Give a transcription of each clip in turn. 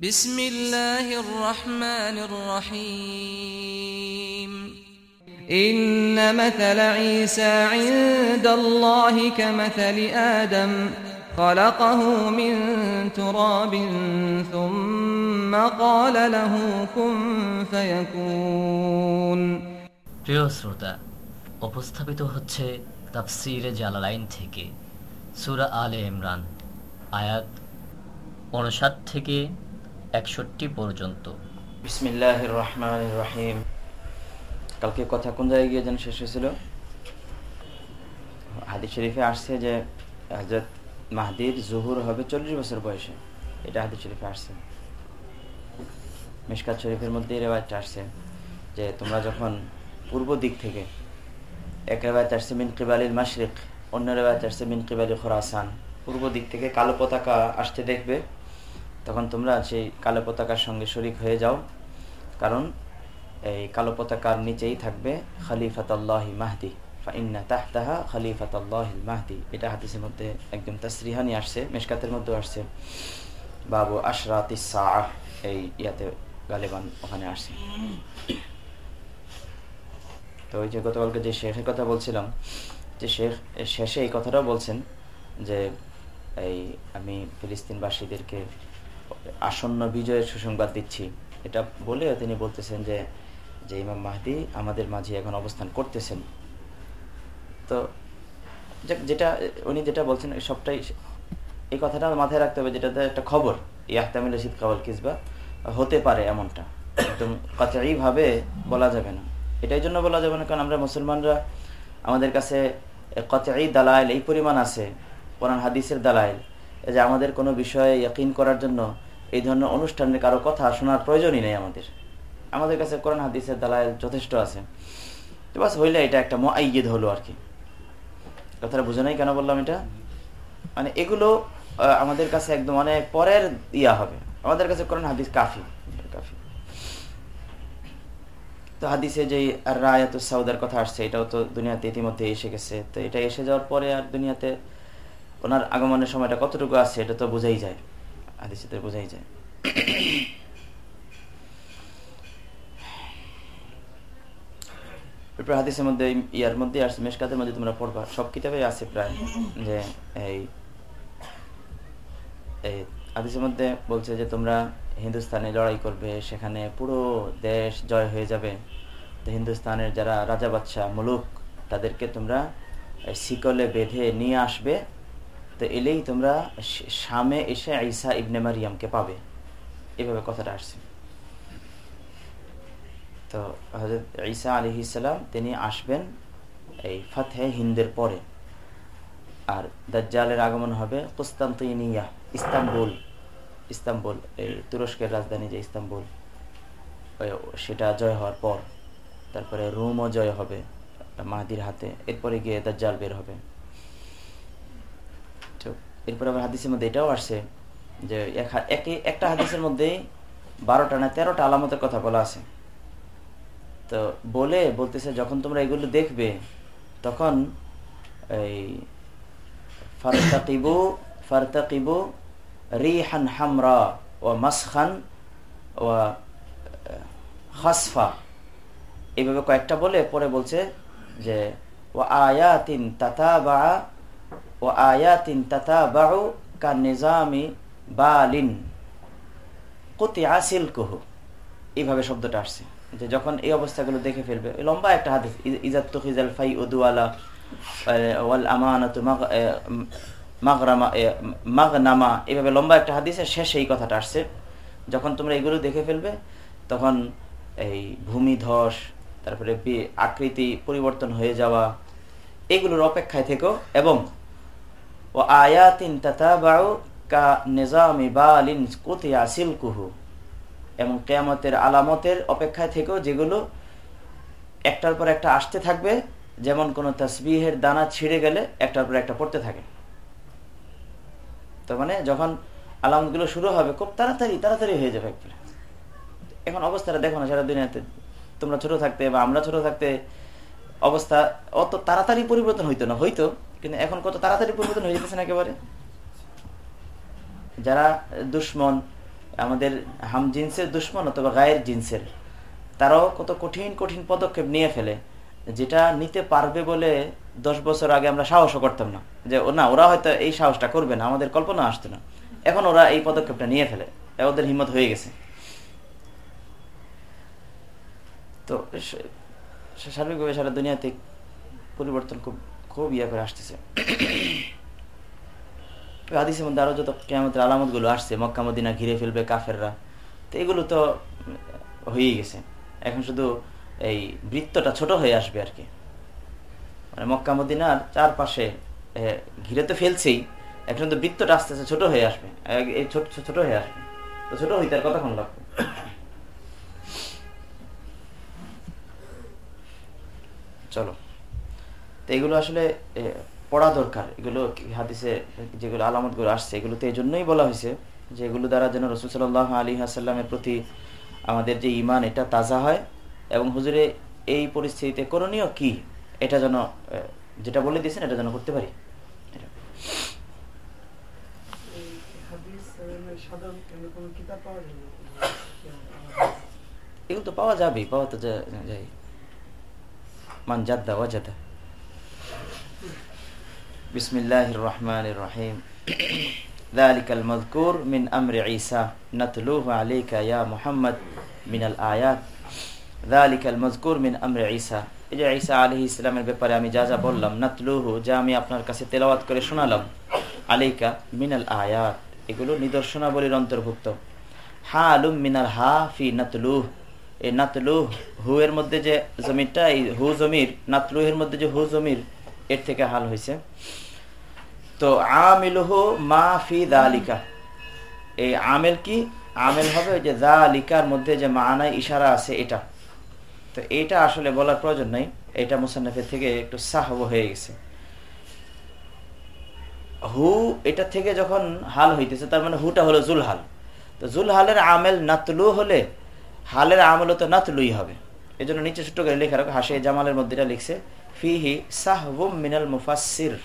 بسم الله الرحمن الرحيم إن مثل عيسى عند الله كمثل آدم خلقه من تراب ثم قال له كن فيكون প্রিয় শ্রোতা উপস্থাপিত হচ্ছে তাফসিরে জালালাইন থেকে সুরা আলে ইমরান আয়াত উনষাট থেকে একষট্টি পর্যন্ত। কালকে কথা কোন জায়গায় গিয়ে যেন শেষ হয়েছিল? হাদিস শরীফে আসছে যে হজরত মাহদির জহুর হবে চল্লিশ বছর বয়সে। এটা হাদিস শরীফে আসছে। মিশকাত শরীফের মধ্যে রেওয়াজটা আসছে যে তোমরা যখন পূর্ব দিক থেকে, এক রেওয়াজ আসছে মিন কিবালিল মাশরিক, অন্য রেওয়াজ আসছে মিন কিবালি খোরাসান। পূর্ব দিক থেকে কালো পতাকা আসতে দেখবে তখন তোমরা সেই কালো পতাকার সঙ্গে শরিক হয়ে যাও। কারণ এই কালো পতাকার নিচেই থাকবে খালিফাতাল্লাহি মাহদি। ফাইন্না তাহতাহা খালিফাতাল্লাহিল মাহদি। এটা হাদিসের মধ্যে একদম তাসরিহানি আসছে, মেশকাতের মধ্যেও আসছে। বাবু আশরাত এই ইয়াতে গালেবান ওখানে আসছে। তো ওই যে গতকালকে যে শেখের কথা বলছিলাম, যে শেখ শেষে এই কথাটাও বলছেন যে এই আমি ফিলিস্তিনবাসীদেরকে আসন্ন বিজয়ের সুসংবাদ দিচ্ছি। এটা বলে তিনি বলতেছেন যে যে ইমাম মাহদি আমাদের মাঝে এখন অবস্থান করতেছেন। তো যেটা, উনি যেটা বলছেন সবটাই এই কথাটা মাথায় রাখতে হবে যেটা একটা খবর, ইয়াহতামিল রশিদ কাবল কিসবা, হতে পারে এমনটা। একদম কাচারিভাবে বলা যাবে না। এটাই জন্য বলা যাবে না, কারণ আমরা মুসলমানরা, আমাদের কাছে কচাই দালাইল, এই পরিমাণ আছে, কোরআন, হাদিসের দালাইল। যে আমাদের কোনো বিষয়ে ইয়কিন করার জন্য এই ধরনের অনুষ্ঠানের কারও কথা শোনার প্রয়োজনই নেই আমাদের। আমাদের কাছে কোরআন হাদিসের দালাইল যথেষ্ট আছে। তো বাস হইলে এটা একটা মাইয়েদ হলো আর কি। কথাটা বুঝে নাই কেন বললাম এটা? মানে এগুলো আমাদের কাছে একদম মানে পরের ইয়া হবে। আমাদের কাছে কোরআন হাদিস কাফি কাফি। তো হাদিসে যে রায়াত সাউদার কথা আসছে, এটাও তো দুনিয়াতে ইতিমধ্যে এসে গেছে। তো এটা এসে যাওয়ার পরে আর দুনিয়াতে ওনার আগমনের সময়টা কতটুকু আছে, এটা তো বোঝাই যায়। বোঝাই যায়। হাদিসের মধ্যে ইয়ার মধ্যে আসছে মেশকাতের মধ্যে তোমরা পড়বা। সব আছে প্রায় যে এই হাদিসের মধ্যে বলছে যে তোমরা হিন্দুস্তানে লড়াই করবে, সেখানে পুরো দেশ জয় হয়ে যাবে। তো হিন্দুস্তানের যারা রাজা বাদশাহ, মুলুক, তাদেরকে তোমরা শিকলে বেঁধে নিয়ে আসবে। তো এলেই তোমরা সামে এসে ঈসা ইবনে মারিয়ামকে পাবে। এভাবে কথাটা আসছে। তো হজরত ঈসা আলি ইসালাম তিনি আসবেন এই ফাতে হিন্দের পরে। আর দাজ্জালের আগমন হবে কুস্তান্তিনিয়া, ইস্তাম্বুল। ইস্তাম্বুল, এই তুরস্কের রাজধানী যে ইস্তাম্বুল সেটা জয় হওয়ার পর। তারপরে রোমও জয় হবে মাহাদির হাতে। এরপরে গিয়ে দাজ্জাল বের হবে। এরপরে আবার হাদিসের মধ্যে এটাও আসছে যে একটা হাদিসের মধ্যে বারোটা না তেরোটা আলামতের কথা বলা আছে। তো বলে, বলতেছে, যখন তোমরা এগুলো দেখবে, তখন এই ফারতাকিবু ফারতাকিবু রিহান হামরা ও মাসখান ও হাসফা এইভাবে কয়েকটা বলে, পরে বলছে যে ও আয়াতিন তাতা বা ও আয়াতিন তাতা বাউ কা নিজামি বালিন। কতি আসিল কহু এইভাবে শব্দটা আসছে, যে যখন এই অবস্থাগুলো দেখে ফেলবে। লম্বা একটা হাদিস ইজাত তখিজাল ফাই উদুয়ালা ওয়াল আমানত মাগরামা মাগনামা। এইভাবে লম্বা একটা হাদিসের শেষে এই কথাটা আসছে। যখন তোমরা এগুলো দেখে ফেলবে, তখন এই ভূমি ধস, তারপরে আকৃতি পরিবর্তন হয়ে যাওয়া, এগুলোর অপেক্ষায় থেকেও এবং আয়াতিন তাতাবাউ কা নিজামি বালিন কুতিয়া সিলকুহু। এবং কেয়ামতের আলামতের অপেক্ষায় থেকেও যেগুলো একটার পর একটা আসতে থাকবে, যেমন কোন তসবিহের দানা ছিঁড়ে গেলে একটার পর একটা পড়তে থাকে। তো মানে যখন আলামতগুলো শুরু হবে, খুব তাড়াতাড়ি তাড়াতাড়ি হয়ে যাবে একবারে। এখন অবস্থাটা দেখো না সারা দুনিয়াতে তোমরা ছোট থাকতে বা আমরা ছোট থাকতে অবস্থা অত তাড়াতাড়ি পরিবর্তন হইতো না। হইতো কিন্তু এখন কত তাড়াতাড়ি পরিবর্তন হয়ে যেতেছে না একেবারে? যারা দুশ্মন, আমাদের হাম জিন্সের দুশ্মন অথবা গায়ের জিন্সের, তারাও কত কঠিন কঠিন পদক্ষেপ নিয়ে ফেলে, যেটা নিতে পারবে বলে দশ বছর আগে আমরা সাহসও করতাম না। যে না, ওরা হয়তো এই সাহসটা করবে না, আমাদের কল্পনা আসতো না। এখন ওরা এই পদক্ষেপটা নিয়ে ফেলে, ওদের হিম্মত হয়ে গেছে। তো সার্বিকভাবে সারা দুনিয়াতে পরিবর্তন খুব খুব ইয়া করে আসতেছে। হাদিসের মধ্যে আরও যত কেমতের আলামতগুলো আসছে, মক্কা, মদিনা ঘিরে ফেলবে কাফেররা, তো এগুলো তো হয়েই গেছে। এখন শুধু এই বৃত্তটা ছোট হয়ে আসবে আর কি। মানে মক্কা মদিনার চারপাশে ঘিরে তো ফেলছেই, এখন তো বৃত্তটা আস্তে আস্তে ছোট হয়ে আসবে। ছোট হয়ে আসবে। তো ছোট হইতে আর কতক্ষণ লাগবে? চলো। এগুলো আসলে পড়া দরকার। এগুলো হাদিসে যেগুলো আলামতগুলো আসছে এগুলো তো এই জন্যই বলা হয়েছে যে এগুলো দ্বারা যেন রসুল সাল্লাহ আলী আসাল্লামের প্রতি আমাদের যে ইমান এটা তাজা হয় এবং হুজুরে এই পরিস্থিতিতে করণীয় কি? এটা যেন যেটা বলে দিয়েছেন, এটা যেন করতে পারি। এগুলো তো পাওয়া যাবেই, পাওয়া তো যাই। মান জাদ্দা ওয়াজাদা। بسم الله الرحمن الرحيم ذلك المذكور من أمر عيسى نتلوه عليك يا محمد من الآيات ذلك المذكور من أمر عيسى এই যে ঈসা আলী ইসলামের ব্যাপারে আমি যা যা বললাম নাতলুহু যা আমি আপনার কাছে তেলাওয়াত করে শোনালাম আলিকা মিনাল আয়াত এগুলো নিদর্শনাবলীর অন্তর্ভুক্ত হা আলুম মিনাল হা ফি নাতলুহ এই নাতলুহ হু এর মধ্যে যে জমিরটা এই হু জমির নাতলুহের মধ্যে যে হু জমির এর থেকে হাল হয়েছে তো আমিলুহু মা ফি দালিকা। এই আমেল কি? আমেল হবে যে দালিকার মধ্যে যে মানায় ইশারা আছে এটা। তো এটা আসলে বলার প্রয়োজন নাই, এটা মুসান্নফের থেকে একটু সাহব হয়ে গেছে। হু এটা থেকে যখন হাল হইতেছে, তার মানে হুটা হলো জুলহাল। তো জুলহালের আমেল নাতলু হলে হালের আমলও তো নাতলুই হবে। এই জন্য নিচে ছোট্ট করে লেখা রাখো, হাসে জামালের মধ্যে এটা লিখছে, ফিহি সাহবুম মিনাল মুফাসির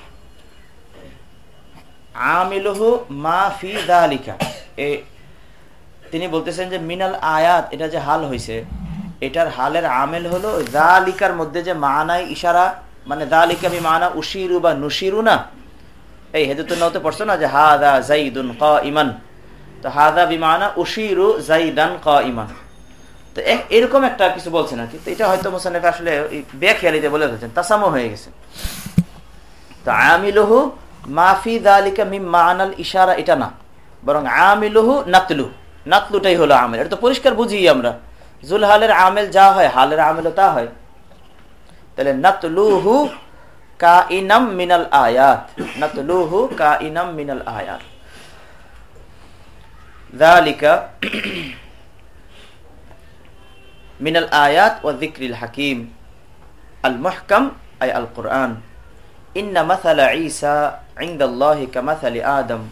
আমিলহু মা ফি দালিকা। এ, তিনি বলতেছেন যে, মিনাল আয়াত, এটা যে হাল হয়েছে এটার হালের আমেল হলো দালিকার মধ্যে যে মানায় ইশারা মানে দালিকা বি মানা উশিরু বা নুশিরু না এই হেদুতুন নতে পড়ছো না যে হা হাদা জাইদুন ক ইমান তো হাদা বি মানা উশিরু জাইদান ক ইমান তো এরকম একটা কিছু বলছেন আর কি তো এটা হয়তো মোসানেফ আসলে বেখেয়ালিতে বলে ফেলছেন তাসামো হয়ে গেছে। তো আমিলহু মাফি দালিকা মিম মানাল ইশারা, এটা না। বরং আমিলহু নাতলু। নাতলুটাই হলো আমেল। এটা তো পরিষ্কার বুঝি আমরা। জুলহালের আমেল যা হয়, হালের আমেলও তা হয়। তাহলে নাতলুহু কা ইনাম মিনাল আয়াত। নাতলুহু কা ইনাম মিনাল আয়াত ও জিক্রিল হাকিম। আল মহকাম, আই আল কোরআন। ইন্না মাসালা ঈসা ইন্দাল্লাহি কামাসালি আদম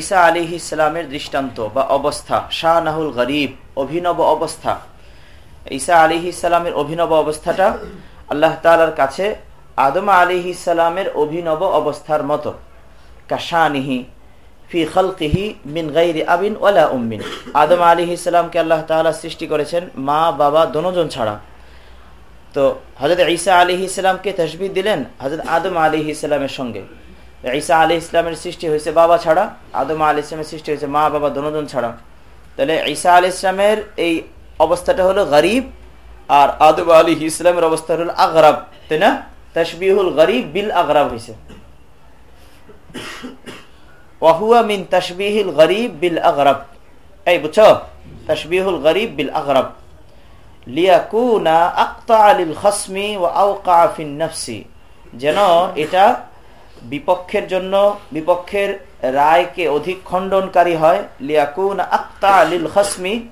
ঈসা আলিহি ইসলামের দৃষ্টান্ত বা অবস্থা শাহ নাহুল গরিব, অভিনব অবস্থা। ঈসা আলিহি ইসলামের অভিনব অবস্থাটা আল্লাহ তালার কাছে আদম আলিহি ইসলামের অভিনব অবস্থার মতো। কাশানিহি ফি খালকিহি মিন গাইরি আবিন ওয়ালা উম্মিন। আদম আলিহি ইসলামকে আল্লাহ তাআলা সৃষ্টি করেছেন মা, বাবা, দনোজন ছাড়া। তো হজরত ঈসা আলী ইসলামকে তসবি দিলেন হজরত আদম আলী ইসলামের সঙ্গে। ঈসা আলী ইসলামের সৃষ্টি হয়েছে বাবা ছাড়া, আদম আলী ইসলামের সৃষ্টি হয়েছে মা, বাবা দনোজন ছাড়া। তাহলে ঈসা আলী ইসলামের এই অবস্থাটা হলো গরিব আর আদম আলী ইসলামের অবস্থা হলো আগরাব, তাই না? তসবিহুল গরিব বিল আগরাব হয়েছে। ওয়াহুয়া মিন তসবিহিল গরিব বিল আগরাব। এই বুঝছ? তসবিহুল গরিব বিল আগরাব। খসমি ও নফসি। যেন এটা বিপক্ষের জন্য, বিপক্ষের রায়কে অধিক খণ্ডনকারী হয়। লিয়াকুনা আক্তা আলিল খসমি,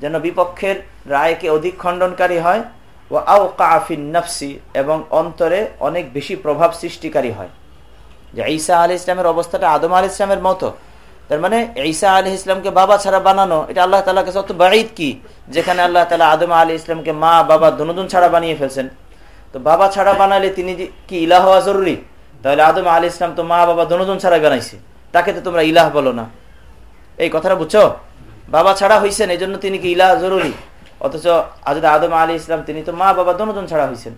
যেন বিপক্ষের রায়কে অধিক খণ্ডনকারী হয়। ও আউকাফিন নফসি, এবং অন্তরে অনেক বেশি প্রভাব সৃষ্টিকারী হয়। যে ঈসা আলি ইসলামের অবস্থাটা আদম আল ইসলামের মতো। তার মানে ঈসা আলী ইসলামকে বাবা ছাড়া বানানো, এটা আল্লাহ তালা কাছে অত বাড়িত কি? যেখানে আল্লাহ তালা আদম আলী ইসলামকে মা, বাবা দুজন ছাড়া বানিয়ে ফেলছেন। তো বাবা ছাড়া বানালে তিনি কি, ইলাহ হওয়া জরুরি? তাহলে আদম আলী ইসলাম তো মা, বাবা দুজন ছাড়া বানাইছে। তাকে তো তোমরা ইলাহ বলো না। এই কথাটা বুঝছ? বাবা ছাড়া হয়েছেন এই জন্য তিনি কি ইলাহ জরুরি? অথচ আজদ আদম আলী ইসলাম তিনি তো মা, বাবা দনোজন ছাড়া হয়েছেন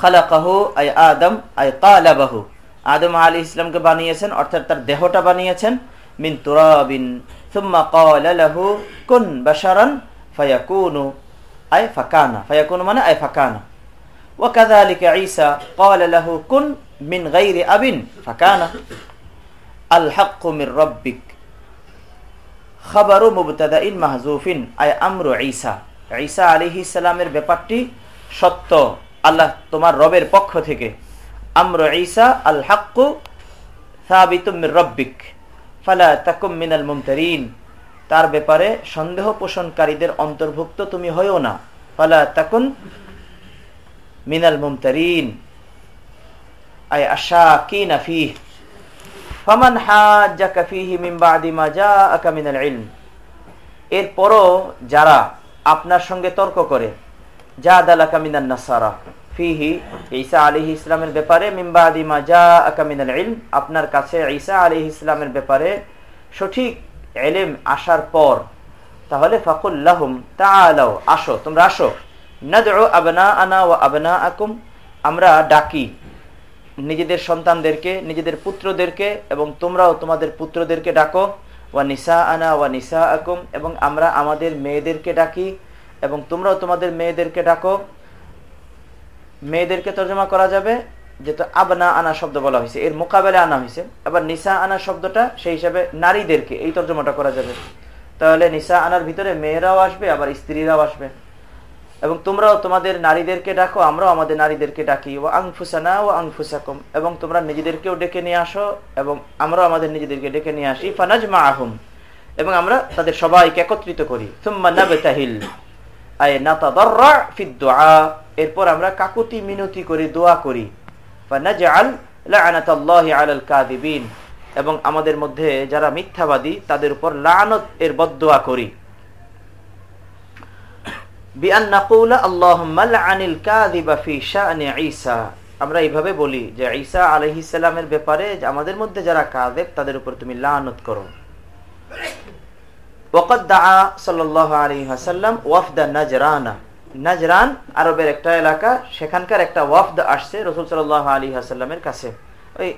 খালাকাহু আই আদম আই কালাবাহু। আদম আলী ইসলামকে বানিয়েছেন অর্থাৎ তার দেহটা বানিয়েছেন মিন তুরাবিন সুম্মা ক্বালা লাহু কুন বাশারান ফায়াকুনু আই ফাকানা ফায়াকুনু মানে আই ফাকানা وكذلك عيسى قال له كن من غير أب فكان الحق من ربك খাবারু মুবতাদাইন মাহজুফিন আই আমরু ঈসা ঈসা আলাইহিস সালামের ব্যাপারটি সত্য আল্লাহ তোমার রবের পক্ষ থেকে আমরু ঈসা আল হাক্কু রব্বিক ফালা তাকুম মিনাল মুমতারিন তার ব্যাপারে সন্দেহ পোষণকারীদের অন্তর্ভুক্ত তুমি হইও না। ফালা তাকুন মিনাল মুমতারিন আই আশা কি নাফিহ ফামান হাজ্জাকা ফিহি মিন বাদি মা জাআকা মিনাল ইলম এরপরও যারা আপনার সঙ্গে তর্ক করে জাদালাকা মিনান নাসারা ফিহি ঈসা আলী ইসলামের ব্যাপারে মিন বাদি মা জাআকা মিনাল ইলম আপনার কাছে ঈসা আলী ইসলামের ব্যাপারে সঠিক এলেম আসার পর, তাহলে ফাকুল লাহুম তাআলাও আসো, তোমরা আসো। না যার আবনা আনা ও ওয়া আবনাআকুম আমরা ডাকি নিজেদের সন্তানদেরকে, নিজেদের পুত্রদেরকে, এবং তোমরাও তোমাদের পুত্রদেরকে ডাকো। ওয়া নিসা আনা ওয়া নিসা আকুম এবং আমরা আমাদের মেয়েদেরকে ডাকি, এবং তোমরাও তোমাদের মেয়েদেরকে ডাকো। মেয়েদেরকে তর্জমা করা যাবে যেহেতু আবনা আনা শব্দ বলা হয়েছে। এর মোকাবেলা আনা হয়েছে। আবার নিসা আনা শব্দটা, সেই হিসাবে নারীদেরকে এই তর্জমাটা করা যাবে। তাহলে নিসা আনার ভিতরে মেয়েরাও আসবে, আবার স্ত্রীরাও আসবে। এবং তোমরাও তোমাদের নারীদেরকে ডাকো, আমরাও আমাদের নারীদেরকে ডাকি। ও আংফুসানা ও আংফুসাকুম এবং তোমরা নিজেদেরকেও ডেকে নিয়ে আসো, এবং আমরাও আমাদের নিজেদেরকে ডেকে নিয়ে আসি। ফানাজ মা আহম এবং আমরা তাদের সবাইকে একত্রিত করি। তাহিল এরপর আমরা কাকুতি মিনতি করি দোয়া করি। এবং আমাদের মধ্যে যারা মিথ্যাবাদী, তাদের উপর লানত এর বদোয়া করি। আমরা এইভাবে বলি যে, ঈসা ব্যাপারে আমাদের মধ্যে যারা কাদেব তাদের উপর তুমি লানত করো। নাজরান। আরবের একটা এলাকা, সেখানকার একটা ওয়াফদ আসছে রসুল সাল্লাহ আলী হাসাল্লামের কাছে। ওই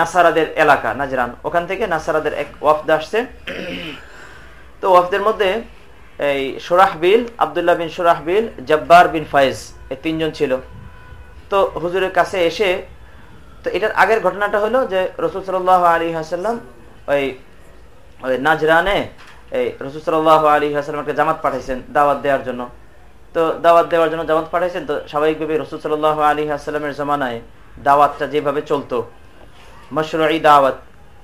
নাসারাদের এলাকা, নাজরান। ওখান থেকে নাসারাদের এক ওয়াফদ আসছে। তো ওয়াফদের মধ্যে এই সুরাহবিল আবদুল্লাহ বিন সুরাহবিল জব্বার বিন ফায়েজ এই তিনজন ছিল। তো হুজুরের কাছে এসে, তো এটার আগের ঘটনাটা হলো যে রসুল সাল আলী হাসাল্লাম ওই নাজরানে এই রসুল সাল আলী হাসাল্লামকে জামাত পাঠাইছেন দাওয়াত দেওয়ার জন্য। তো দাওয়াত দেওয়ার জন্য জামাত পাঠাইছেন, তো স্বাভাবিকভাবে রসুল সাল আলী হাসাল্লামের জমানায় দাওয়াতটা যেভাবে চলতো মশরুই দাওয়াত।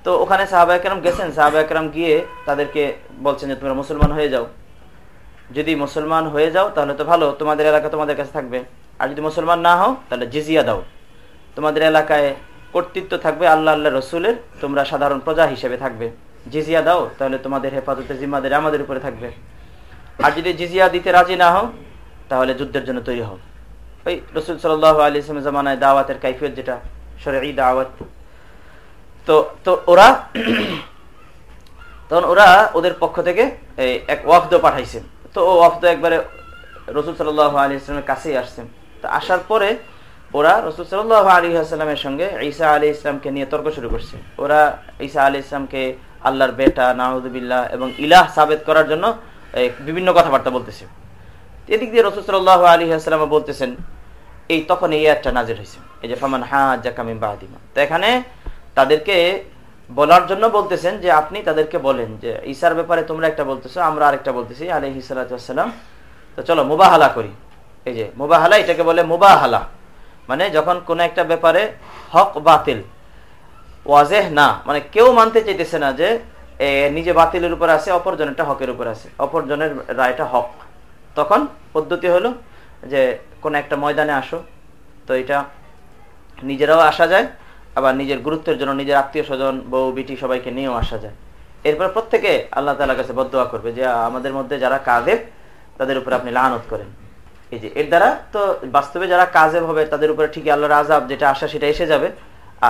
তো ওখানে সাহাবা একরাম গেছেন সাহাবা একরাম গিয়ে তাদেরকে বলছেন যে, তোমরা মুসলমান হয়ে যাও। যদি মুসলমান হয়ে যাও, তাহলে তো ভালো, তোমাদের এলাকা তোমাদের কাছে থাকবে। আর যদি মুসলমান না হও, তাহলে জিজিয়া দাও। তোমাদের এলাকায় কর্তৃত্ব থাকবে আল্লাহ আল্লাহ রসুলের, তোমরা সাধারণ প্রজা হিসেবে থাকবে। জিজিয়া দাও, তাহলে তোমাদের হেফাজতের জিম্মাদের আমাদের উপরে থাকবে। আর যদি জিজিয়া দিতে রাজি না হও, তাহলে যুদ্ধের জন্য তৈরি হও। ওই রসুল সাল আলী ইসলাম জামানায় দাওয়াতের কাইফিয়ত যেটা সরে দাওয়াত। তো তো ওরা, তখন ওরা ওদের পক্ষ থেকে এক ওয়াফদ পাঠাইছে। তো ও ওয়াফদ একবারে রসুল সাল্লাহ আলী ইসলামের কাছেই আসছেন তো আসার পরে ওরা রসুল সাল্লাহ আলী আসসালামের সঙ্গে ঈসা আলী ইসলামকে নিয়ে তর্ক শুরু করছে। ওরা ঈসা আলী ইসলামকে আল্লাহর বেটা নাহদুবিল্লাহ এবং ইলাহ সাবেদ করার জন্য বিভিন্ন কথাবার্তা বলতেছে। এদিক দিয়ে রসুল সাল্লাহ আলী আসসালাম বলতেছেন, এই তখন এই একটা নাজির হয়েছে। এই যে, ফামান হা জাকামিম বাহাদিমা তো এখানে তাদেরকে বলার জন্য বলতেছেন যে, আপনি তাদেরকে বলেন যে ঈশার ব্যাপারে তোমরা একটা বলতেছো, আমরা আরেকটা বলতেছি। আলি হিসালাম তো চলো মুবাহালা করি। এই যে, মুবাহালা এটাকে বলে মুবাহালা। মানে যখন কোন একটা ব্যাপারে হক বাতিল ওয়াজেহ না। মানে কেউ মানতে চাইতেছে না যে নিজে বাতিলের উপর আছে, অপরজনেরটা হকের উপর আছে। অপরজনের রায়টা হক। তখন পদ্ধতি হলো যে, কোন একটা ময়দানে আসো, তো এটা নিজেরাও আসা যায়, আবার নিজের গুরুত্বের জন্য নিজের আত্মীয় স্বজন, বউ, বিটি সবাইকে নিয়েও আসা যায়। এরপর প্রত্যেকে আল্লাহ তালার কাছে বদোয়া করবে যে, আমাদের মধ্যে যারা কাজেব তাদের উপরে আপনি লানত করেন। এই যে, এর দ্বারা তো বাস্তবে যারা কাজেব হবে, তাদের উপরে ঠিকই আল্লাহর আজাব যেটা আসা সেটা এসে যাবে।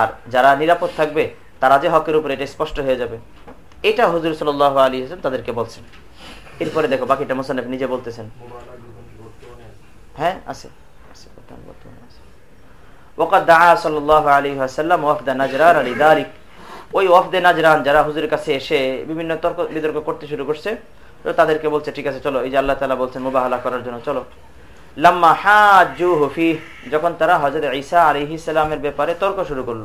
আর যারা নিরাপদ থাকবে, তারা যে হকের উপরে এটা স্পষ্ট হয়ে যাবে। এটা হুজুর সাল্লাহ আলী হাসান তাদেরকে বলছেন। এরপরে দেখো, বাকিটা মোসানফ নিজে বলতেছেন। হ্যাঁ আছে। এসে বিভিন্ন তর্ক বিতর্ক করতে শুরু করছে, তাদেরকে বলছে, ঠিক আছে, চলো। এই যে আল্লাহ তালা বলছেন, মুবাহালা করার জন্য, চলো। যখন তারা হজরত ঈসা আলী সালামের ব্যাপারে তর্ক শুরু করল।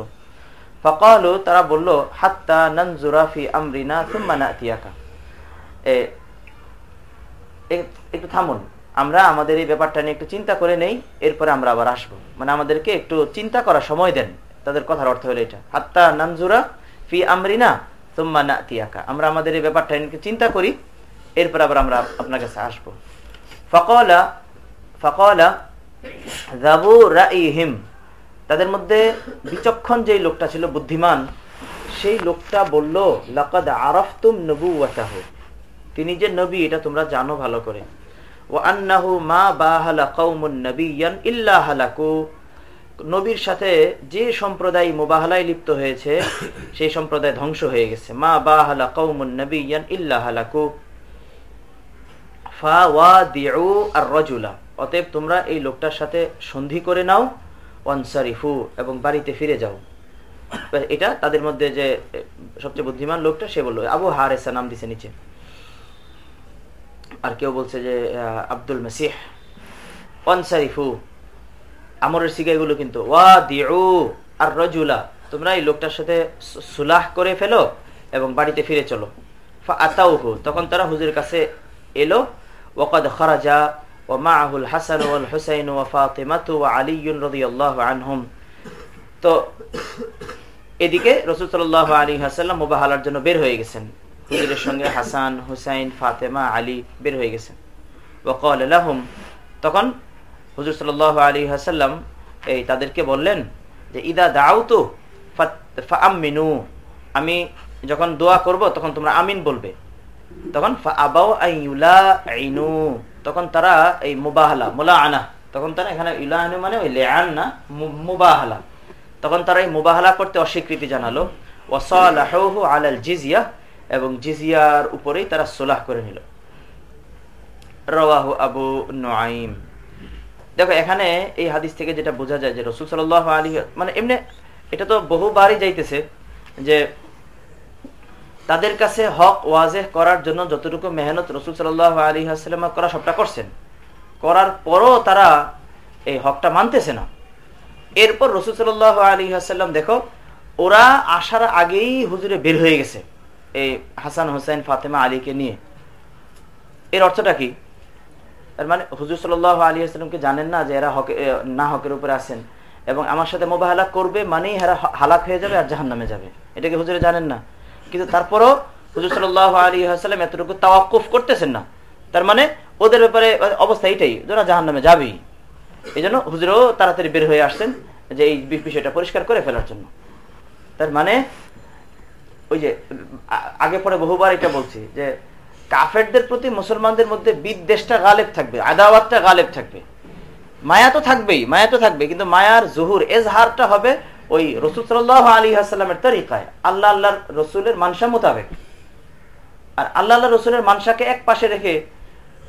ফকালু, তারা বলল, হাত্তা ননজুরাফি আমরিনা তুম্মা নাতিয়াকা। একটু থামুন, আমরা আমাদের এই ব্যাপারটা নিয়ে একটু চিন্তা করে নেই, এরপরে আমরা আবার আসব। মানে আমাদেরকে একটু চিন্তা করার সময় দেন, তাদের কথার অর্থ হলো এটা। হাত্তা নানজুরা ফি আমরিনা তুম্মা নাতিয়াকা। আমরা আমাদের এই ব্যাপারটা নিয়ে চিন্তা করি, এরপর আবার আমরা আপনার কাছে আসব। ফকলা ফকলা তাদের মধ্যে বিচক্ষণ যেই লোকটা ছিল, বুদ্ধিমান, সেই লোকটা বলল, লাকাদ আরফতুম নবু তিনি যে নবী, এটা তোমরা জানো ভালো করে। ও আন্নাহু মা বাহালা কৌমুন নবিয়ান ইল্লা হালাকু। নবীর সাথে যে সম্প্রদায় মোবাহলায় লিপ্ত হয়েছে, সেই সম্প্রদায় ধ্বংস হয়ে গেছে। মা বাহালা কৌমুন নবিয়ান ইল্লা হালাকু। ফা ওয়া দিউ আর রজুলা অতএব তোমরা এই লোকটার সাথে সন্ধি করে নাও, ওয়ানসারিফু, এবং বাড়িতে ফিরে যাও। এটা তাদের মধ্যে যে সবচেয়ে বুদ্ধিমান লোকটা, সে বলল, আবু হারেসা নাম দিছে নিচে। আর কেউ বলছে যে আব্দুল মাসিহ। ওয়ানসারিফু, আমরের সিগাইগুলো কিন্তু ওয়া দিউ আর রজুলা তোমরা এই লোকটার সাথে সুলাহ করে ফেলো এবং বাড়িতে ফিরে চলো। আতাউহু, তখন তারা হুজুরের কাছে এলো ওকাদ খরাজা ومعه الحسن والحسين وفاطمة وعلي رضي الله عنهم তো এদিকে রসুল সাল্লাহ আলী হাসাল্লাম মোবাহালার জন্য বের হয়ে গেছেন হুজুরের সঙ্গে হাসান হুসাইন ফাতেমা আলী বের হয়ে গেছেন ওকল আলহম তখন হুজুর সাল্লাহ আলী হাসাল্লাম এই তাদেরকে বললেন যে ইদা দাও তো আমিনু আমি যখন দোয়া করব তখন তোমরা আমিন বলবে তখন আবাও আইউলা আইনু তখন তারা এই মুবাহলা মোলা আনা তখন তারা এখানে ইলাহানু মানে ওই লেআন না মুবাহলা। তখন তারা এই মুবাহলা করতে অস্বীকৃতি জানালো। ওয়াসালাহু আলাল জিজিয়া, এবং জিজিয়ার উপরেই তারা সোলাহ করে নিল। রওয়াহু আবু নাইম দেখো, এখানে এই হাদিস থেকে যেটা বোঝা যায় যে রসুল সাল আলী মানে এমনি, এটা তো বহুবারই যাইতেছে যে তাদের কাছে হক ওয়াজেহ করার জন্য যতটুকু মেহনত রসুল সাল্লাহ আলী করা সবটা করছেন, করার পরও তারা এই হকটা মানতেছে না। এরপর রসুল সাল্লাহ আলী হাসাল্লাম দেখো, ওরা আসার আগেই হুজুরে বের হয়ে গেছে, এই হাসান হোসেন, ফাতেমা আলীকে নিয়ে। এর অর্থটা কি? তার মানে হুজুর সাল্লাহ আলী আসলামকে জানেন না যে এরা হকে না হকের উপরে আসেন এবং আমার সাথে মোবাহালা করবে মানেই এরা হালাক হয়ে যাবে আর জাহান নামে যাবে এটাকে হুজুরে জানেন না? কিন্তু তারপরও হুজুর সাল্লাহ আলী আসালাম এতটুকু তাওয়াকুফ করতেছেন না। তার মানে ওদের ব্যাপারে অবস্থা এইটাই যারা জাহান নামে যাবেই। এই জন্য হুজুরও তাড়াতাড়ি বের হয়ে আসছেন যে এই বিষয়টা পরিষ্কার করে ফেলার জন্য। তার মানে ওই যে আগে পরে বহুবার এটা বলছি যে কাফেরদের প্রতি মুসলমানদের মধ্যে বিদ্বেষটা গালেব থাকবে, আদাওয়াতটা গালেব থাকবে। মায়া তো থাকবেই, মায়া তো থাকবে, কিন্তু মায়ার জহুর এজহারটা হবে ওই রসুল সাল্লাহ আলী আসাল্লামের তরিকায় আল্লাহ আল্লাহ রসুলের মানসা মোতাবেক। আর আল্লাহ আল্লাহ রসুলের মানসাকে এক পাশে রেখে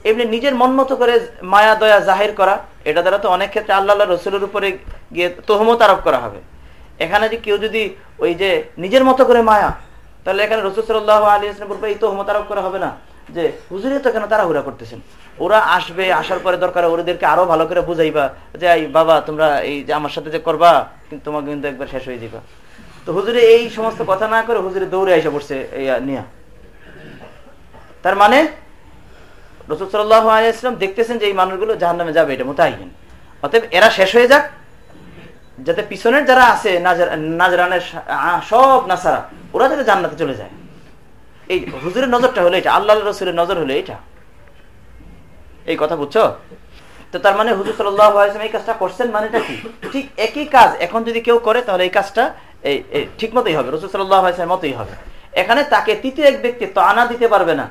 এমনি নিজের মন মতো করে মায়া, দয়া জাহির করা, এটা দ্বারা তো অনেক ক্ষেত্রে আল্লাহ আল্লাহ রসুলের উপরে গিয়ে তহমত আরোপ করা হবে। এখানে যে কেউ যদি ওই যে নিজের মতো করে মায়া, তাহলে এখানে রসুল সাল্লাহ আলী আসলামের উপরে এই তহমত আরোপ করা হবে না। যে হুজুরে তো কেন তারা হুরা করতেছেন? ওরা আসবে, আসার পরে দরকার ওদেরকে আরও ভালো করে বুঝাইবা যে বাবা, তোমরা এই যে আমার সাথে যে করবা, কিন্তু তোমাকে কিন্তু একবার শেষ হয়ে দিবা তো হুজুরে এই সমস্ত কথা না করে হুজুরে দৌড়ে এসে পড়ছে নিয়া। তার মানে রসুল সাল্লাম দেখতেছেন যে এই মানুষগুলো জাহান নামে যাবে, এটা মোতাহিন অতএব এরা শেষ হয়ে যাক, যাতে পিছনের যারা আছে নাজরানের সব নাসারা, ওরা যাতে জান্নাতে চলে যায়। এই হুজুরের নজরটা হলো এটা আল্লাহ রসুলের নজর হলো এটা। এই কথা বুঝছ? তো তার মানে হুজুর সাল্লাম এই কাজটা করছেন মানেটা কি? ঠিক একই কাজ এখন যদি কেউ করে, তাহলে এই কাজটা এই ঠিক মতোই হবে, রসুল সাল্লামের মতোই হবে। এখানে তাকে তৃতীয় এক ব্যক্তি তো আনা দিতে পারবে না,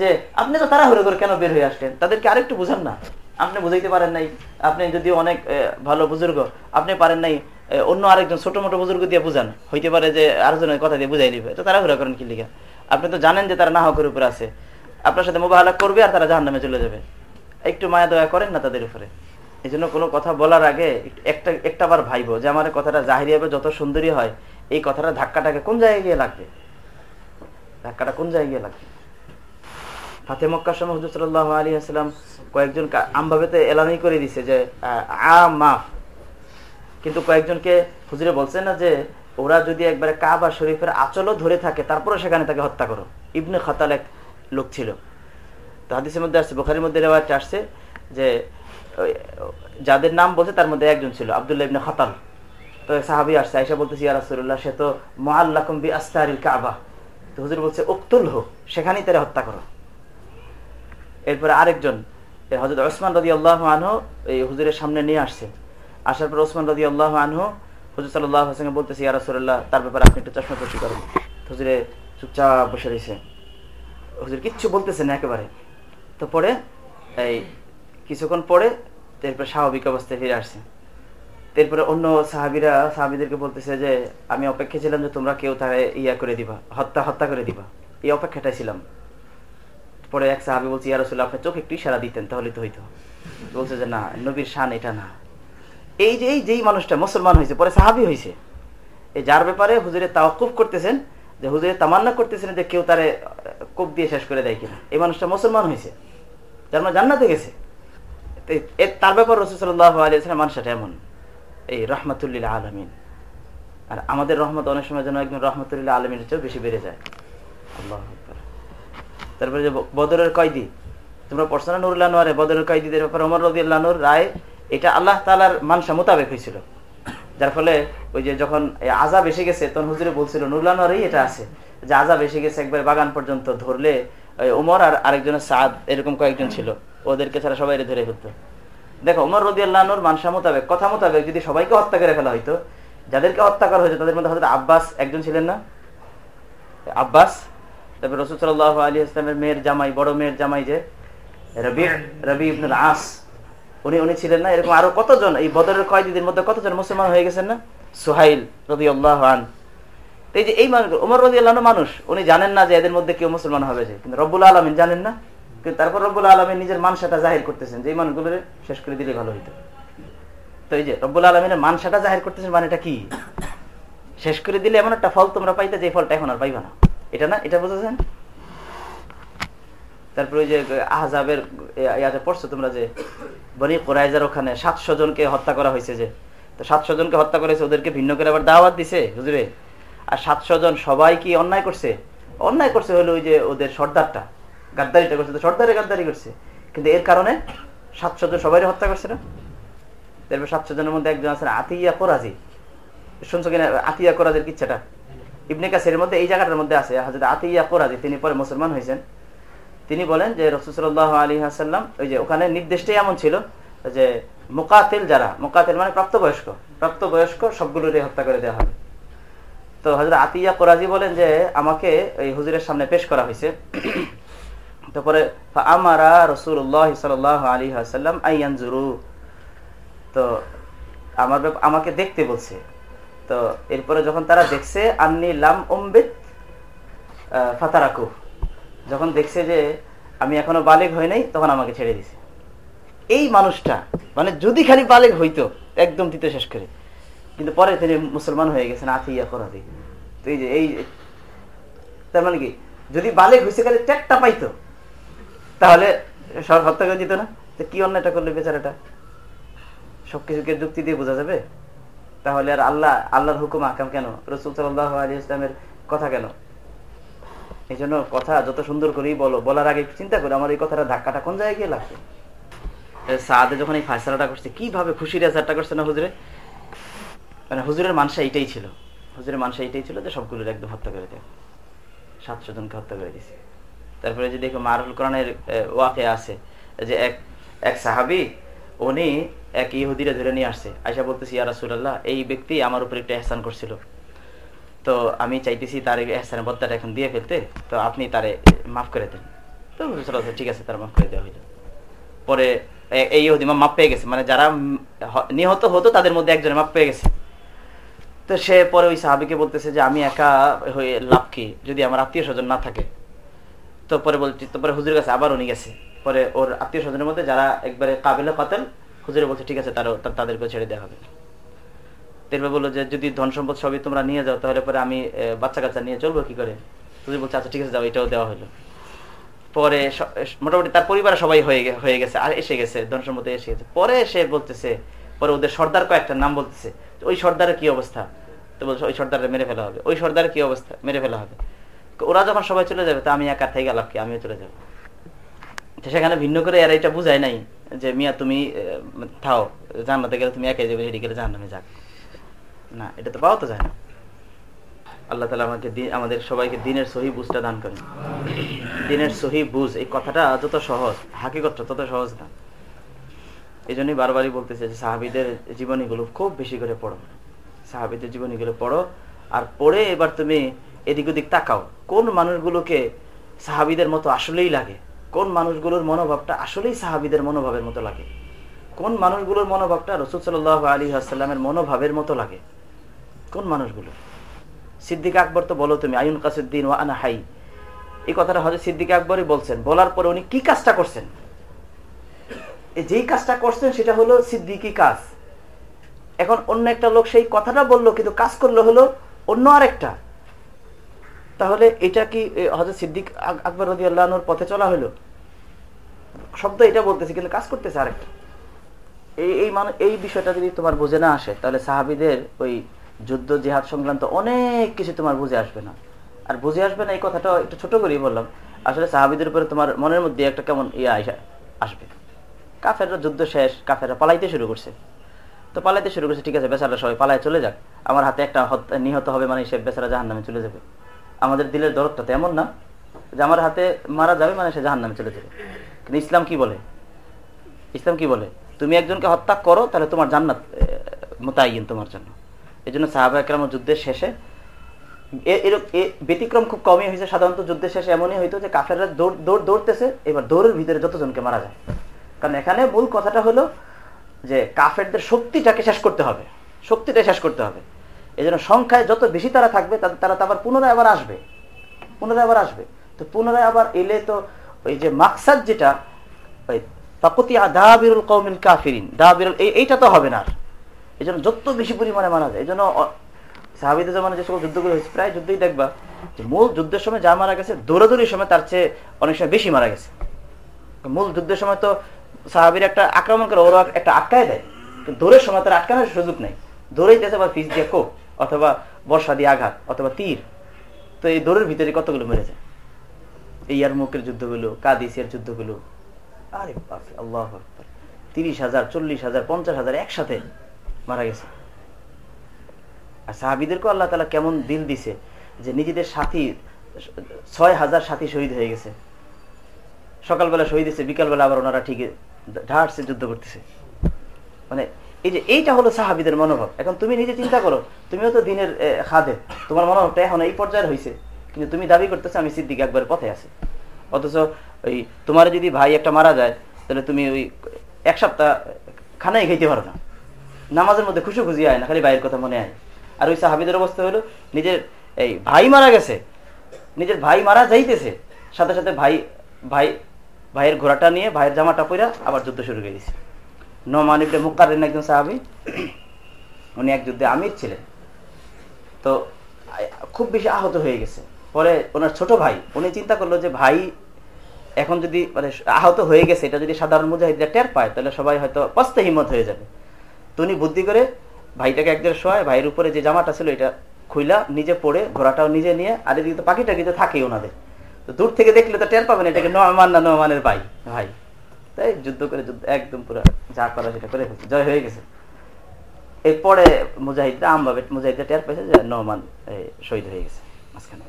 যে আপনি তো তারা হরে করে কেন বের হয়ে আসলেন? তাদেরকে আরেকটু বুঝান না। আপনি বুঝাইতে পারেন নাই, আপনি যদি অনেক ভালো বুজুর্গ, আপনি পারেন নাই অন্য আরেকজন ছোট মোটো বুজুর্গ দিয়ে বুঝান। হইতে পারে যে আরেকজনের কথা দিয়ে বুঝাই দিবে, তো তারা ঘুরা করেন কি লিখা আপনি তো জানেন যে তারা না হকের উপরে আছে। আপনার সাথে মোবাহলা করবে আর তারা জাহান নামে চলে যাবে। একটু মায়া দয়া করেন না তাদের উপরে। এই জন্য কোনো কথা বলার আগে একটা একটা বার ভাইবো যে আমার কথাটা জাহিরি হবে যত সুন্দরী হয়, এই কথাটা ধাক্কাটাকে কোন জায়গায় গিয়ে লাগবে? ধাক্কাটা কোন জায়গায় গিয়ে লাগবে? ফাতে মক্কার সময় হুজুর সাল্লাহ আলী আসসালাম কয়েকজন আমভাবেতে এলানি করে দিছে যে আ মাফ। কিন্তু কয়েকজনকে হুজুরে বলছেন না যে ওরা যদি একবারে কাবা শরীফের আচলও ধরে থাকে তারপরে সেখানে তাকে হত্যা করো। ইবনে খাতাল এক লোক ছিল। তো হাদিসের মধ্যে আসছে, বোখারির মধ্যে রেওয়াজ আসছে যে যাদের নাম বলছে তার মধ্যে একজন ছিল, আবদুল্লাহ ইবনে খাতাল। তো সাহাবি আসছে আইসা বলতেছি, ইয়া রাসূলুল্লাহ, সে তো মুআল্লাকুম বি আস্তারিল কাবা। তো হুজুর বলছে, উকতুল হো সেখানেই তারা হত্যা করো। এরপরে আরেকজন হজরত ওসমান রদি আল্লাহ আনহু, এই হুজুরের সামনে নিয়ে আসছে। আসার পর ওসমান রদি আল্লাহ আনহু হুজুর সাল্লাহ হাসানকে বলতেছি, ইয়া রাসূলুল্লাহ, তার ব্যাপারে আপনি একটু চশমা পশি করেন। হুজুরে চুপচাপ বসে রয়েছে হুজুর কিচ্ছু বলতেছেন একেবারে। তো পরে এই কিছুক্ষণ পরে তারপরে স্বাভাবিক অবস্থায় ফিরে আসছে। তারপরে অন্য সাহাবিরা, সাহাবিদেরকে বলতেছে যে, আমি অপেক্ষা ছিলাম যে তোমরা কেউ তারা ইয়া করে দিবা, হত্যা হত্যা করে দিবা। এই অপেক্ষাটাই ছিলাম। পরে এক সাহাবি বলছি ইয়ারসুল্লাহ আপনার চোখ একটু ইশারা দিতেন, তাহলে তো হইতো। বলছে যে, না, নবীর শান এটা না। এই যে, এই যেই মানুষটা মুসলমান হয়েছে, পরে সাহাবি হয়েছে। এই যার ব্যাপারে হুজুরে তাওকুফ করতেছেন, যে হুজুরে তামান্না করতেছেন যে কেউ তারে কোপ দিয়ে শেষ করে দেয় কিনা। এই মানুষটা মুসলমান হয়েছে। যার মানে জান্নাতে গেছে। তার ব্যাপার রসুল্লাহ আলিয়া মানুষটা এমন। এই রহমতুল্লিল্লা আলমিন। আর আমাদের রহমত অনেক সময় যেন একদম রহমতুল্লাহ আলমিনের চেয়েও বেশি বেড়ে যায়। আল্লাহ তারপরে যে বদরের কয়দি। তোমরা পড়ছো না নুরুল্লাহ নোয়ারে বদরের কয়দিদের ব্যাপারে অমর রদিয়াল্লাহর রায় এটা আল্লাহ তালার মানসা মোতাবেক হয়েছিল। যার ফলে ওই যে যখন আজাব এসে গেছে, তখন হুজুরে বলছিল নুরুল্লাহ নোয়ারেই এটা আছে। যে আজাব এসে গেছে একবার বাগান পর্যন্ত ধরলে ওমর আর আরেকজনের সাদ, এরকম কয়েকজন ছিল। ওদেরকে ছাড়া সবাই ধরে ফেলতো। দেখো, ওমর রদি আল্লাহর মানসা মোতাবেক, কথা মোতাবেক যদি সবাইকে হত্যা করে ফেলা হইতো, যাদেরকে হত্যা করা হয়েছে তাদের মধ্যে হয়তো আব্বাস একজন ছিলেন না? আব্বাস, তারপর রসুল সাল্লাহ আলী ইসলামের মেয়ের জামাই, বড় মেয়ের জামাই যে, রবি রবি ইবনুল আস। উনি উনি ছিলেন না, এরকম আরও কতজন? এই বদরের কয়েকদিনের মধ্যে কতজন মুসলমান হয়ে গেছেন না? সুহাইল রবি আল্লাহ আন এই যে এই মানুষ, উমর রবি আল্লাহ মানুষ, উনি জানেন না যে এদের মধ্যে কেউ মুসলমান হবে যে, কিন্তু রব্বুল আলমিন জানেন না। কিন্তু তারপর রব্বুল আলমিন নিজের মানসাটা জাহির করতেছেন, যে এই মানুষগুলো শেষ করে দিলে ভালো হইতো। তো এই যে রব্বুল আলমিনের মানসাটা জাহির করতেছেন মানে এটা কি? শেষ করে দিলে এমন একটা ফল তোমরা পাইতে যে ফলটা এখন আর পাইবা না। এটা না? এটা বুঝেছেন? তারপরে ওই যে আহজাবের ইয়াতে পড়ছো তোমরা যে, বনি কোরাইজার ওখানে সাতশো জনকে হত্যা করা হয়েছে যে। তো সাতশো জনকে হত্যা করেছে ওদেরকে ভিন্ন করে আবার দাওয়াত দিছে, হুজুরে। আর সাতশো জন সবাই কি অন্যায় করছে? অন্যায় করছে হলো ওই যে ওদের সর্দারটা, গাদ্দারিটা করছে। তো সর্দারে গাদ্দারি করছে। কিন্তু এর কারণে সাতশো জন সবাই হত্যা করছে না? তারপর সাতশো জনের মধ্যে একজন আছেন আতিয়া কোরাজি। শুনছো কিনা আতিয়া কোরাজের কিচ্ছাটা? ইবনে কাসের মধ্যে এই জায়গাটার মধ্যে আছে হাজরত আতিয়া কোরাজি, তিনি পরে মুসলমান হয়েছেন। তিনি বলেন যে রসুসল্লাহ আলী হাসাল্লাম ওই যে ওখানে নির্দেশটাই এমন ছিল যে মোকাতেল যারা, মোকাতেল মানে প্রাপ্তবয়স্ক প্রাপ্তবয়স্ক সবগুলোরই হত্যা করে দেওয়া হবে। তো হজরত আতিয়া কোরাজি বলেন যে আমাকে ওই হুজুরের সামনে পেশ করা হয়েছে। তারপরে আমারা রসুল্লাহ সাল আলী হাসাল্লাম আইয়ানজুরু তো আমার আমাকে দেখতে বলছে। তো এরপরে যখন তারা দেখছে, আন্নি লাম উম্বিত ফাতারাকু যখন দেখছে যে আমি এখনও বালেগ হই নাই, তখন আমাকে ছেড়ে দিছে। এই মানুষটা মানে যদি খালি বালেগ হইতো, একদম দিতে শেষ করে। কিন্তু পরে তিনি মুসলমান হয়ে গেছেন আথিয়া করাদি তো এই যে, এই তার মানে কি, যদি বালেগ হয়েছে খালি ট্যাগটা পাইতো, তাহলে সব হত্যা করে দিত না। তো কি অন্যায়টা করলে বেচারাটা? সব কিছুকে যুক্তি দিয়ে বোঝা যাবে? তাহলে আর আল্লাহ, আল্লাহর হুকুম আকাম কেন? রসুল সাল্লাহ আলী ইসলামের কথা কেন? এই জন্য কথা যত সুন্দর করেই বলো, বলার আগে চিন্তা করে, আমার এই কথাটা ধাক্কাটা কোন জায়গায় গিয়ে লাগছে সাদে যখন এই ফায়সালাটা করছে, কীভাবে খুশি রেজারটা করছে না হুজুরে? মানে হুজুরের মানসা এইটাই ছিল। হুজুরের মানসা এইটাই ছিল যে সবগুলোর একদম হত্যা করে দেয় সাতশো জনকে হত্যা করে দিছে তারপরে যদি দেখো মারুল কোরআনের ওয়াকে আছে যে এক এক সাহাবি, উনি এক ইহুদিরে ধরে নিয়ে আসছে। আয়সা বলতেছি, ইয়া রাসুল্লাহ এই ব্যক্তি আমার উপর একটা এহসান করছিল। তো আমি চাইতেছি তার এহসানের বদ্দাটা এখন দিয়ে ফেলতে। তো আপনি তারে মাফ করে দেন। তো ঠিক আছে, তার মাফ করে দেওয়া হইল। পরে এই ইহুদি মাপ পেয়ে গেছে। মানে যারা নিহত হতো তাদের মধ্যে একজনের মাপ পেয়ে গেছে। তো সে পরে ওই সাহাবিকে বলতেছে যে, আমি একা হয়ে লাভ কি? যদি আমার আত্মীয় স্বজন না থাকে। তো পরে বলছি, তো পরে হুজুর কাছে আবার উনি গেছে। পরে ওর আত্মীয় স্বজনের মধ্যে যারা একবারে কাবিলে কাতেন হুজুরে বলছে, ঠিক আছে, তারও তাদেরকে ছেড়ে দেওয়া হবে। তেরবে বলল যে, যদি ধন সম্পদ সবই তোমরা নিয়ে যাও, তাহলে পরে আমি বাচ্চা কাচ্চা নিয়ে চলবো কি করে? তুমি বলছে আচ্ছা ঠিক আছে, যাও, এটাও দেওয়া হলো। পরে মোটামুটি তার পরিবারে সবাই হয়ে গেছে, আর এসে গেছে, ধন সম্পদে এসে গেছে। পরে সে বলতেছে, পরে ওদের সর্দার কয়েকটা নাম বলতেছে ওই সর্দারের কি অবস্থা? তো বলছে, ওই সর্দারে মেরে ফেলা হবে। ওই সর্দারের কি অবস্থা? মেরে ফেলা হবে। ওরা যখন সবাই চলে যাবে, তা আমি একা থেকে গেলাম কি? আমিও চলে যাব। সেখানে ভিন্ন করে এরা এটা বুঝায় নাই, যে, মিয়া, তুমি থাও, জান্নাতে গেলে তুমি একাই যাবে, হেঁটে গেলে জান্নামে যাক। না, এটা তো পাওয়া তো যায় না। আল্লাহ তালা আমাকে আমাদের সবাইকে দিনের সহি বুঝটা দান করেন। দিনের সহি বুঝ, এই কথাটা যত সহজ হাকিগত তত সহজ না। এই জন্যই বারবারই বলতেছে যে সাহাবিদের জীবনীগুলো খুব বেশি করে পড়ো। সাহাবিদের জীবনীগুলো পড়ো, আর পড়ে এবার তুমি এদিক ওদিক তাকাও, কোন মানুষগুলোকে সাহাবিদের মতো আসলেই লাগে? কোন মানুষগুলোর মনোভাবটা আসলেই সাহাবিদের মনোভাবের মতো লাগে? কোন মানুষগুলোর মনোভাবটা রসুল সাল আলী আসাল্লামের মনোভাবের মতো লাগে? কোন মানুষগুলো? সিদ্দিক আকবর তো বলো তুমি আয়ুন কাসুদ্দিন ও আনা হাই। এই কথাটা হয়তো সিদ্দিক আকবরই বলছেন। বলার পরে উনি কি কাজটা করছেন? যেই কাজটা করছেন সেটা হলো সিদ্দিকি কাজ। এখন অন্য একটা লোক সেই কথাটা বলল, কিন্তু কাজ করল হলো অন্য আরেকটা। তাহলে এটা কি হজরত সিদ্দিক আকবর রদি আল্লাহর পথে চলা হলো? শব্দ এটা বলতেছে, কিন্তু কাজ করতেছে আরেকটা। এই এই মানে এই বিষয়টা যদি তোমার বুঝে না আসে, তাহলে সাহাবিদের ওই যুদ্ধ, জেহাদ সংক্রান্ত অনেক কিছু তোমার বুঝে আসবে না। আর বুঝে আসবে না, এই কথাটা একটু ছোট করেই বললাম। আসলে সাহাবিদের উপরে তোমার মনের মধ্যে একটা কেমন ইয়ে আসবে। কাফেররা যুদ্ধ শেষ, কাফেররা পালাইতে শুরু করছে। তো পালাইতে শুরু করছে, ঠিক আছে বেচারা সবাই পালায় চলে যাক। আমার হাতে একটা নিহত হবে মানে সে বেচারা জাহান নামে চলে যাবে। আমাদের দিলের দরদটা তো এমন না যে আমার হাতে মারা যাবে মানে সে জাহান নামে চলে যাবে। কিন্তু ইসলাম কি বলে? ইসলাম কি বলে? তুমি একজনকে হত্যা করো, তাহলে তোমার জান্নাত মোতায়ন তোমার জন্য। এই জন্য সাহাবা একরাম যুদ্ধের শেষে ব্যতিক্রম খুব কমই হয়েছে। সাধারণত যুদ্ধের শেষে এমনই হইতো যে কাফেররা দৌড় দৌড়, দৌড়তেছে, এবার দৌড়ের ভিতরে যতজনকে মারা যায়। কারণ এখানে মূল কথাটা হলো যে কাফেরদের শক্তিটাকে শেষ করতে হবে। শক্তিটা শেষ করতে হবে। এই জন্য সংখ্যায় যত বেশি তারা থাকবে তারা তো আবার পুনরায় আবার আসবে। পুনরায় আবার আসবে। তো পুনরায় আবার এলে তো ওই যে মাকসাদ যেটা, ওই তাপতিয়া দাবিরুল কৌমিল কাফিরিন। দাবিরুল এইটা তো হবে না এই জন্য যত বেশি পরিমাণে মারা যায় এই জন্য সাহাবিদের জমানে যে সকল যুদ্ধগুলো হয়েছে, প্রায় যুদ্ধই দেখবা মূল যুদ্ধের সময় যা মারা গেছে, দৌড়াদৌড়ির সময় তার চেয়ে অনেক সময় বেশি মারা গেছে। মূল যুদ্ধের সময় তো সাহাবির একটা আক্রমণ করে ওরা একটা আটকায় দেয়। দৌড়ের সময় তার আটকানোর সুযোগ নেই। দৌড়েই দিয়েছে বা ফিস দিয়ে কোপ, অথবা বর্ষা দিয়ে আঘাত, অথবা তীর। তো এই দৌড়ের ভিতরে কতগুলো মেরে যায়? এই আর মুখের যুদ্ধগুলো, কাদিসের যুদ্ধগুলো। আরে আল্লাহ তিরিশ হাজার, চল্লিশ হাজার, পঞ্চাশ হাজার একসাথে মারা গেছে। আর সাহাবিদেরকেও আল্লাহ তালা কেমন দিল দিছে যে নিজেদের সাথী, ছয় হাজার সাথী শহীদ হয়ে গেছে। সকালবেলা শহীদ হয়েছে, বিকালবেলা আবার ওনারা ঠিক ঢাটছে যুদ্ধ করতেছে। মানে এই যে এইটা হলো সাহাবিদের মনোভাব। এখন তুমি নিজে চিন্তা করো, তুমিও তো দিনের খাদে। তোমার মনোভাবটা এখন এই পর্যায়ের হয়েছে কিন্তু তুমি দাবি করতেছো আমি সিদ্দিক একবার পথে আছি। অথচ ওই তোমার যদি ভাই একটা মারা যায়, তাহলে তুমি ওই এক সপ্তাহ খানাই খাইতে পারো না। নামাজের মধ্যে খুশি খুশি হয় না, খালি ভাইয়ের কথা মনে হয়। আর ওই সাহাবিদের অবস্থা হলো, নিজের এই ভাই মারা গেছে, নিজের ভাই মারা যাইতেছে, সাথে সাথে ভাই ভাই, ভাইয়ের ঘোড়াটা নিয়ে, ভাইয়ের জামাটা পইরা আবার যুদ্ধ শুরু করে দিছে। নোমান ইবনে মুকারেন একজন সাহাবি, উনি এক যুদ্ধে আমির ছিলেন। তো, খুব বেশি আহত হয়ে গেছে। পরে ওনার ছোট ভাই, উনি চিন্তা করল যে ভাই এখন যদি মানে আহত হয়ে গেছে, এটা যদি সাধারণ মুজাহিদরা টের পায়, তাহলে সবাই হয়তো পস্তে হিমত হয়ে যাবে। তো উনি বুদ্ধি করে ভাইটাকে একদের শোয় ভাইয়ের উপরে যে জামাটা ছিল এটা খুইলা নিজে পড়ে ঘোড়াটাও নিজে নিয়ে, আর এদিকে তো পাখিটা কিন্তু থাকেই ওনাদের। তো দূর থেকে দেখলে তো টের পাবেন এটাকে নমান না নমানের ভাই ভাই। তাই যুদ্ধ করে যুদ্ধ, একদম পুরো যা করা সেটা করে জয় হয়ে গেছে। এরপরে মুজাহিদরা আমভাবে, মুজাহিদরা টের পেয়েছে যে নমান শহীদ হয়ে গেছে মাঝখানে।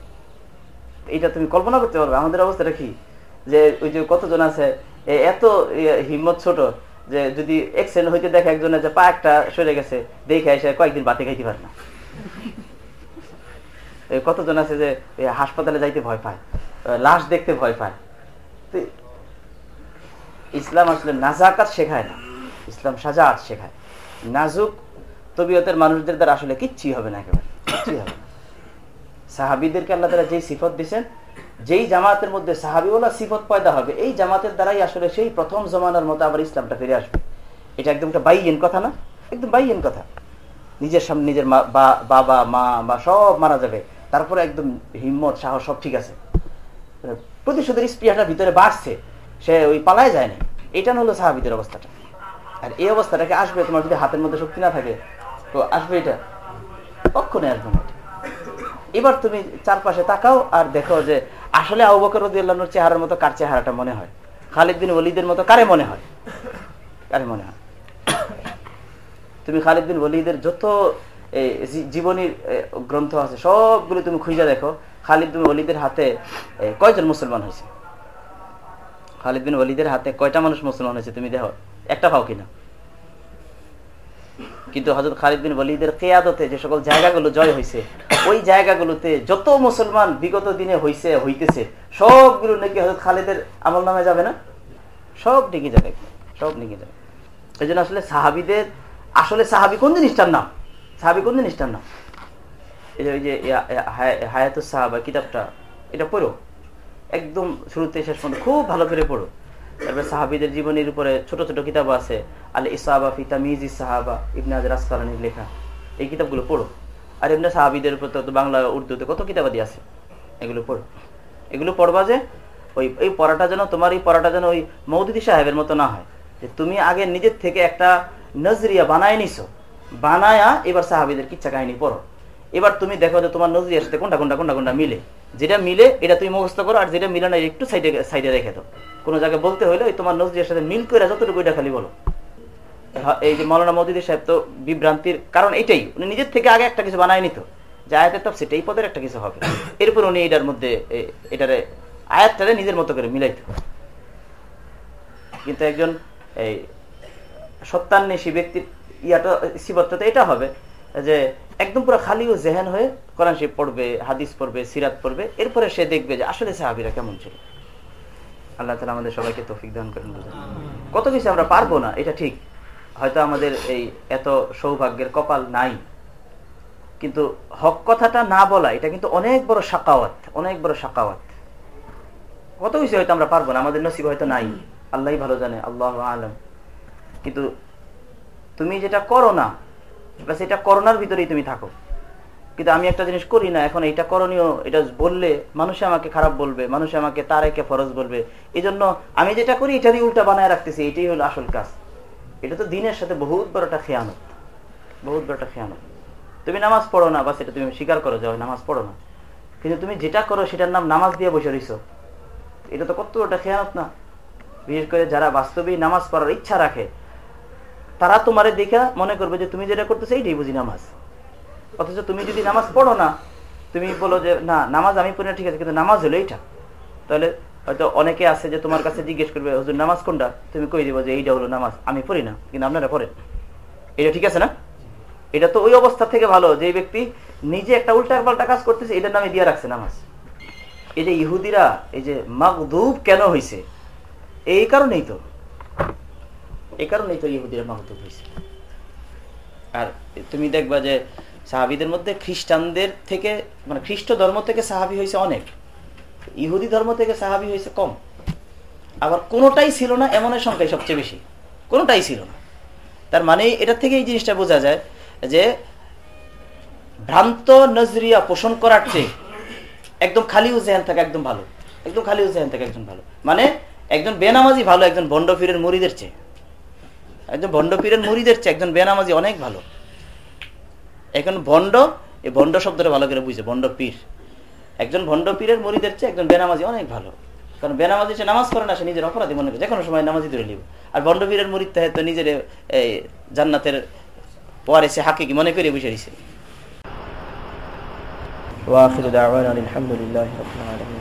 এইটা তুমি কল্পনা করতে পারবে, আমাদের অবস্থাটা কি? যে ওই যে কতজন আছে এত হিম্মত ছোট যে যদি এক্সিডেন্ট হইতে দেখে একজনের যে পা একটা সরে গেছে, দেখে এসে কয়েকদিন বাতে খাইতে পারে না। কতজন আছে যে হাসপাতালে যাইতে ভয় পায় লাশ দেখতে ভয় পায়? ইসলাম আসলে নাজাকাত শেখায় না, ইসলাম সাজাত শেখায়। নাজুক তবিয়তের মানুষদের দ্বারা আসলে কিচ্ছুই হবে না একেবারে সাহাবিদেরকে আল্লাহ তারা যে সিফত দিচ্ছেন যেই জামাতের মধ্যে সাহাবিওয়ালা সিফত পয়দা হবে, এই জামাতের দ্বারাই আসলে সেই প্রথম জমানার মতো আবার ইসলামটা ফিরে আসবে। এটা একদম একটা বাইয়েন কথা না? একদম বাইয়েন কথা। নিজের সামনে নিজের বাবা, মা, বা সব মারা যাবে। তারপরে একদম হিম্মত, সাহস সব ঠিক আছে। প্রতিশোধের স্প্রিয়াটা ভিতরে বাড়ছে। সে ওই পালায় যায় না। এটা হলো সাহাবিদের অবস্থাটা। আর এই অবস্থাটাকে আসবে? তোমার যদি হাতের মধ্যে শক্তি না থাকে, তো আসবে এটা? কখনই আসবে এবার তুমি চারপাশে তাকাও আর দেখো যে আসলে আবু বকর রদিউল্লাহর চেহারার মতো কার চেহারাটা মনে হয়? খালিদ বিন ওলিদের মতো কারে মনে হয়? কারে মনে হয়? তুমি খালিদ বিন ওলিদের যত জীবনীর গ্রন্থ আছে, সবগুলো তুমি খুঁজে দেখো, খালিদ বিন ওলিদের হাতে কয়জন মুসলমান হয়েছে? খালিদ বিন ওলিদের হাতে কয়টা মানুষ মুসলমান হয়েছে তুমি দেখো? একটা পাও কিনা? কিন্তু হজরত খালিদ বিন ওলিদের কেয়াদতে যে সকল জায়গাগুলো জয় হয়েছে ওই জায়গাগুলোতে যত মুসলমান বিগত দিনে হয়েছে হইতেছে, সবগুলো নাকি হজরত খালিদের আমল নামে যাবে না? সব নিকে যাবে, সব নিকে যাবে। এই জন্য আসলে সাহাবিদের, আসলে সাহাবি কোন জিনিসটার নাম? সাহাবি কোন জিনিসটার নাম? এই যে, ওই যে হায়াতুস সাহাবা, কিতাবটা, এটা পড়ো। একদম শুরুতে শেষ পর্যন্ত খুব ভালো করে পড়ো। তারপরে সাহাবিদের জীবনের উপরে ছোট ছোট কিতাব আছে। আল ইসাহাবা ফিতা মিজি সাহাবা, ইবনে আজর আসকালানির লেখা। এই কিতাবগুলো পড়ো। আর এমনি সাহাবিদের উপর তো বাংলা, উর্দুতে কত কিতাবাদি আছে। এগুলো পড়ো। এগুলো পড়বা যে, ওই, এই পড়াটা যেন, তোমার এই পড়াটা যেন ওই মৌদুদি সাহেবের মতো না হয়। যে তুমি আগে নিজের থেকে একটা নজরিয়া বানায় নিছো। বানায়া এবার সাহাবিদের কিচ্ছা কাহিনী পড়ো। এবার তুমি দেখো যে তোমার নজরিয়ার সাথে কোনটা কোনটা কোনটা কোনটা মিলে। যেটা মিলে এটা তুমি মুখস্থ করো, আর যেটা মিলে না একটু সাইডে সাইডে রেখে দাও। কোনো জায়গায় বলতে হলে ওই তোমার নজরিয়ার সাথে মিল করে যতটুকু এটা খালি বলো। এই যে মৌলানা মদিদি সাহেব তো বিভ্রান্তির কারণ এটাই, উনি নিজের থেকে আগে একটা কিছু বানায় নিত, যে আয়াতের তফ সেটা এই পদের একটা কিছু হবে। এরপর উনি এটার মধ্যে এটারে, আয়াতটারে নিজের মতো করে মিলাইত। কিন্তু একজন, এই সত্যান্বেষী ব্যক্তির ইয়াটা সিবতটা এটা হবে, যে একদম পুরো খালি ও জেহেন হয়ে কোরআন শিব পড়বে, হাদিস পড়বে, সিরাত পড়বে, এরপরে সে দেখবে যে আসলে সাহাবিরা কেমন ছিল। আল্লাহ তালা আমাদের সবাইকে তফিক দান করেন কত কিছু আমরা পারব না, এটা ঠিক। হয়তো আমাদের এই এত সৌভাগ্যের কপাল নাই। কিন্তু হক কথাটা না বলা, এটা কিন্তু অনেক বড় সাকাওয়াত অনেক বড় সাকাওয়াত কত কিছু হয়তো আমরা পারব না, আমাদের নসিব হয়তো নাই। আল্লাহ ভালো জানে, আল্লাহ আলম। কিন্তু তুমি যেটা করো না এটা করোনার ভিতরেই তুমি থাকো। কিন্তু আমি একটা জিনিস করি না, এখন এটা করণীয়, এটা বললে মানুষে আমাকে খারাপ বলবে, মানুষে আমাকে তার একে ফরজ বলবে। এই জন্য আমি যেটা করি, এটা দিয়ে উল্টা বানায় রাখতেছি, এটাই হলো আসল কাজ। এটা তো দিনের সাথে বহুত বড় একটা খেয়ানত, বহুত বড় একটা খেয়ানত। তুমি নামাজ পড়ো না বা সেটা তুমি স্বীকার করো যে নামাজ পড়ো না। কিন্তু তুমি যেটা করো, সেটার নাম নামাজ দিয়ে বসে রইছ। এটা তো কত একটা খেয়ানত না? বিশেষ করে যারা বাস্তবেই নামাজ পড়ার ইচ্ছা রাখে, তারা তোমারে দেখে মনে করবে যে, তুমি যেটা করতেছো, এইটাই বুঝি নামাজ। অথচ তুমি যদি নামাজ পড়ো না, তুমি বলো যে, না, নামাজ আমি পড়ি না, ঠিক আছে, কিন্তু নামাজ হলো এইটা। তাহলে হয়তো অনেকে আছে যে তোমার কাছে জিজ্ঞেস করবে, হুজুর, নামাজ কোনটা? তুমি কই দিবো যে, এইটা হলো নামাজ, আমি পড়ি না, কিন্তু আপনারা পড়েন। এটা ঠিক আছে না? এটা তো ওই অবস্থা থেকে ভালো যে ব্যক্তি নিজে একটা উল্টা পাল্টা কাজ করতেছে, এটার নামে দিয়ে রাখছে নামাজ। এই যে ইহুদিরা, এই যে মাগদুব কেন হয়েছে এই কারণেই তো। এই কারণেই তো ইহুদিরা মাগদুব হয়েছে আর তুমি দেখবা যে সাহাবিদের মধ্যে খ্রিস্টানদের থেকে মানে খ্রিস্ট ধর্ম থেকে সাহাবি হয়েছে অনেক। ইহুদি ধর্ম থেকে সাহাবি হয়েছে কম। আবার কোনোটাই ছিল না এমনের সংখ্যাই সবচেয়ে বেশি। কোনোটাই ছিল না। তার মানে এটা থেকে এই জিনিসটা বোঝা যায় যে ভ্রান্ত নজরিয়া পোষণ করার চেয়ে একদম খালি উজেহান থাকা একদম ভালো। একদম খালি উজেহান থাকা একজন ভালো। মানে একজন বেনামাজি ভালো, একজন ফিরের মুড়িদের চেয়ে। একজন পীরের মুড়িদের চেয়ে একজন বেনামাজি অনেক ভালো। এখন ভণ্ড, এই ভণ্ড শব্দটা ভালো করে বুঝছে ভণ্ড পীর। একজন ভণ্ড পীরের মরিদের চেয়ে একজন বেনামাজি অনেক ভালো। কারণ বেনামাজি সে নামাজ করে না, সে নিজের অপরাধী মনে করে যে কোনো সময় নামাজি ধরে নিব। আর ভণ্ড পীরের মরিদ তো নিজের এই জান্নাতের পরে সে হাকি কি মনে করে বুঝে দিছে دعوانا الحمد لله رب আলামিন।